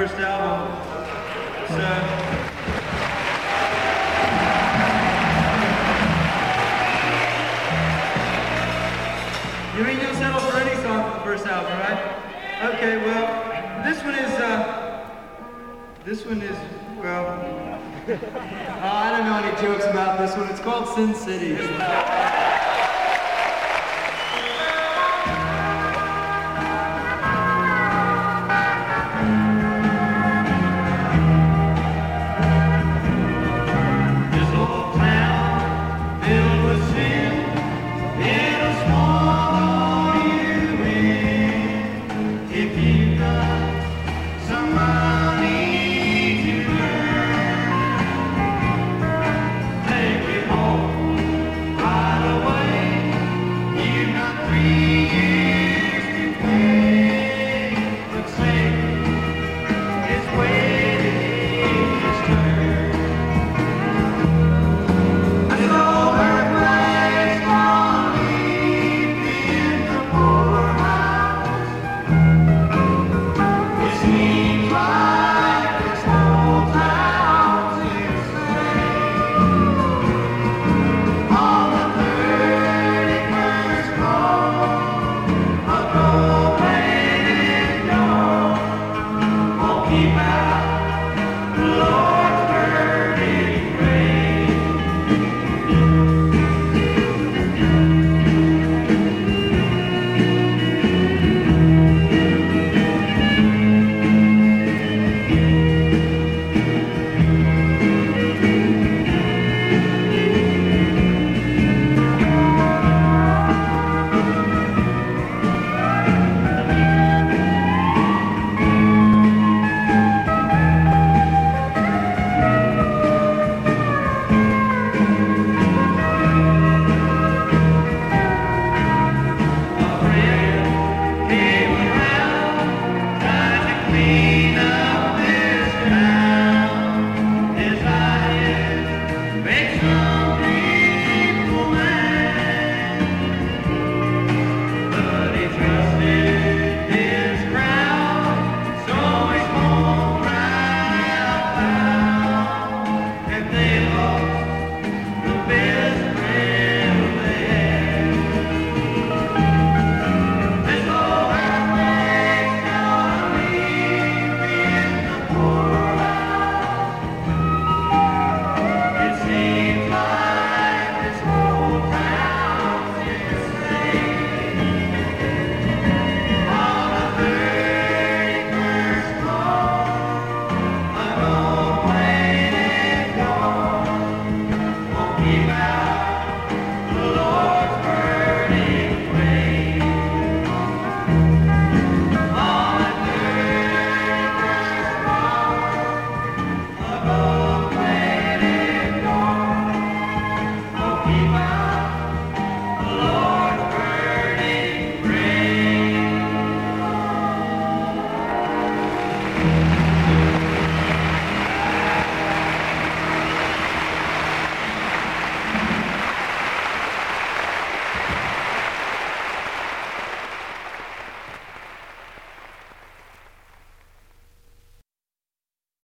first album. So. You mean you'll settle for any song for the first album, right? Okay, well, this one is, uh, this one is, well, uh, I don't know any jokes about this one. It's called Sin City. Out Amen.